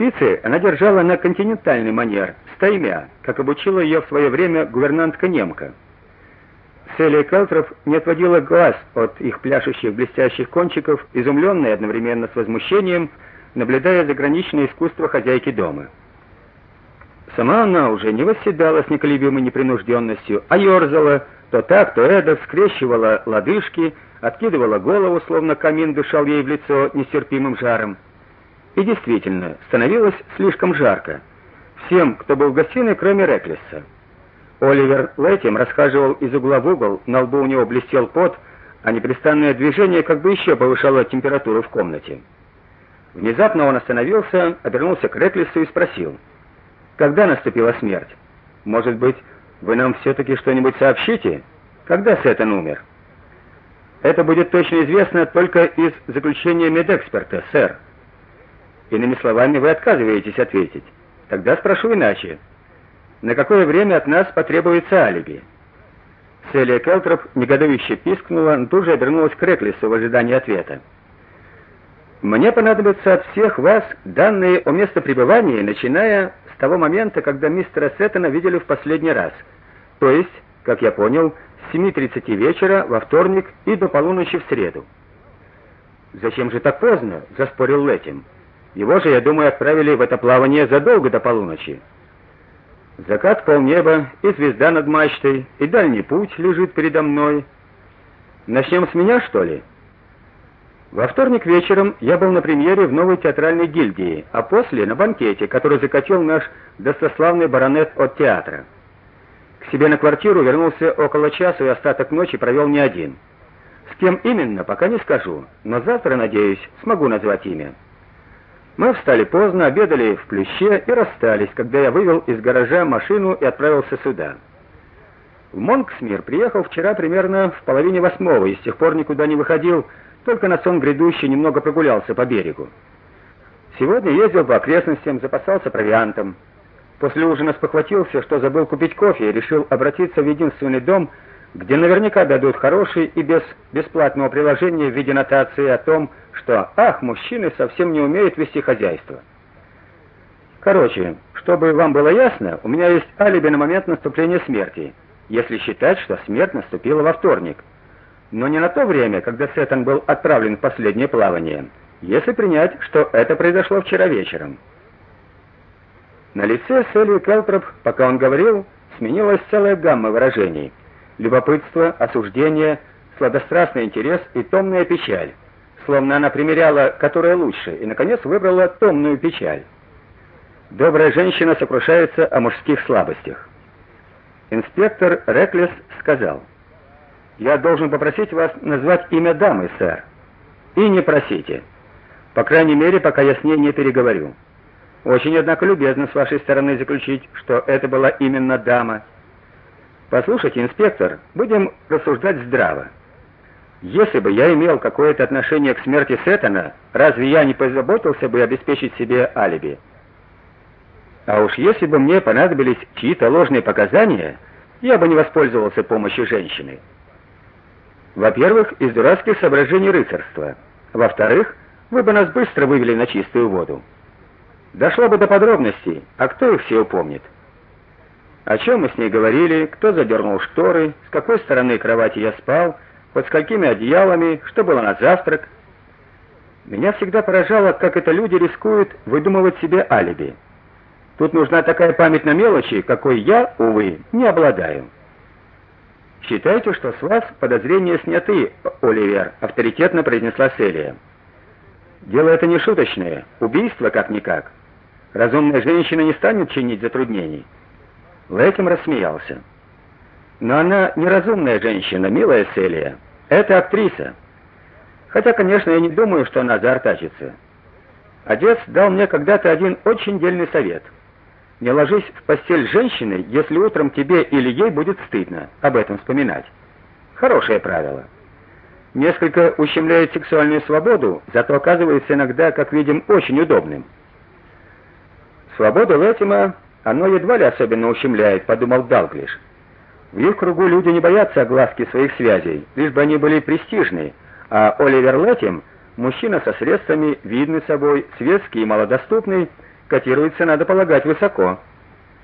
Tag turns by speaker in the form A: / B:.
A: Шпицы она держала на континентальный манер, стаймя, как обучила ее в свое время гувернантка немка. Селия Келтроп не отводила глаз от их пляшущих блестящих кончиков, изумленная одновременно с возмущением, наблюдая заграничное искусство хозяйки дома. Сама она уже не восседала с неколебимой непринужденностью, а ерзала, то так, то эдак, скрещивала лодыжки, откидывала голову, словно камин дышал ей в лицо нестерпимым жаром. И действительно, становилось слишком жарко. Всем, кто был в гостиной, кроме Реклиса. Оливер Лэтим расхаживал из угла в угол, на лбу у него блестел пот, а непрестанное движение как бы еще повышало температуру в комнате. Внезапно он остановился, обернулся к Реклису и спросил: "Когда наступила смерть? Может быть, вы нам все таки что-нибудь сообщите? Когда Сеттон умер?" "Это будет точно известно только из заключения медэксперта, сэр." Иными словами, вы отказываетесь ответить. Тогда спрошу иначе. На какое время от нас потребуется алиби? Селия Келтроп негодующе пискнула, но тут же обернулась к Реклису в ожидании ответа. Мне понадобятся от всех вас данные о местопребывании, начиная с того момента, когда мистера Сеттона видели в последний раз. То есть, как я понял, с 7:30 вечера во вторник и до полуночи в среду. Зачем же так поздно? заспорил Лэтим. Его же, я думаю, отправили в это плавание задолго до полуночи. Закат полнеба и звезда над мачтой, и дальний путь лежит передо мной. Начнем с меня, что ли? Во вторник вечером я был на премьере в новой театральной гильдии, а после на банкете, который закатил наш достославный баронет от театра. К себе на квартиру вернулся около часа и остаток ночи провел не один. С кем именно, пока не скажу, но завтра, надеюсь, смогу назвать имя. Мы встали поздно, обедали в Плюще и расстались, когда я вывел из гаража машину и отправился сюда. В Монксмир приехал вчера примерно в половине восьмого и с тех пор никуда не выходил, только на сон грядущий немного прогулялся по берегу. Сегодня ездил по окрестностям, запасался провиантом. После ужина спохватился, что забыл купить кофе и решил обратиться в единственный дом, где наверняка дадут хороший и без бесплатного приложения в виде нотации о том, что ах, мужчины совсем не умеют вести хозяйство. Короче, чтобы вам было ясно, у меня есть алиби на момент наступления смерти, если считать, что смерть наступила во вторник. Но не на то время, когда Сеттон был отправлен в последнее плавание, если принять, что это произошло вчера вечером. На лице Селли Келтроп, пока он говорил, сменилась целая гамма выражений: любопытство, осуждение, сладострастный интерес и томная печаль словно она примеряла, которая лучше, и наконец выбрала томную печаль. Добрая женщина сокрушается о мужских слабостях. Инспектор Реклес сказал: "Я должен попросить вас назвать имя дамы, сэр. И не просите. По крайней мере, пока я с ней не переговорю. Очень однако любезно с вашей стороны заключить, что это была именно дама. Послушайте, инспектор, будем рассуждать здраво. Если бы я имел какое-то отношение к смерти Сеттона, разве я не позаботился бы обеспечить себе алиби? А уж если бы мне понадобились чьи-то ложные показания, я бы не воспользовался помощью женщины. Во-первых, из дурацких соображений рыцарства. Во-вторых, вы бы нас быстро вывели на чистую воду. Дошло бы до подробностей, а кто их все упомнит? О чем мы с ней говорили, кто задернул шторы, с какой стороны кровати я спал, под сколькими одеялами, что было на завтрак. Меня всегда поражало, как это люди рискуют выдумывать себе алиби. Тут нужна такая память на мелочи, какой я, увы, не обладаю. Считайте, что с вас подозрения сняты, Оливер, авторитетно произнесла Селия. Дело это не шуточное, убийство как никак. Разумная женщина не станет чинить затруднений. Лэтим рассмеялся. Но она неразумная женщина, милая Селия. Это актриса. Хотя, конечно, я не думаю, что она заортачится. Отец дал мне когда-то один очень дельный совет. Не ложись в постель с женщиной, если утром тебе или ей будет стыдно об этом вспоминать. Хорошее правило. Несколько ущемляет сексуальную свободу, зато оказывается иногда, как видим, очень удобным. Свободу Лэтима оно едва ли особенно ущемляет, подумал Далглиш. В их кругу люди не боятся огласки своих связей, лишь бы они были престижны, а Оливер Лэттим, мужчина со средствами, видный собой, светский и малодоступный, котируется, надо полагать, высоко.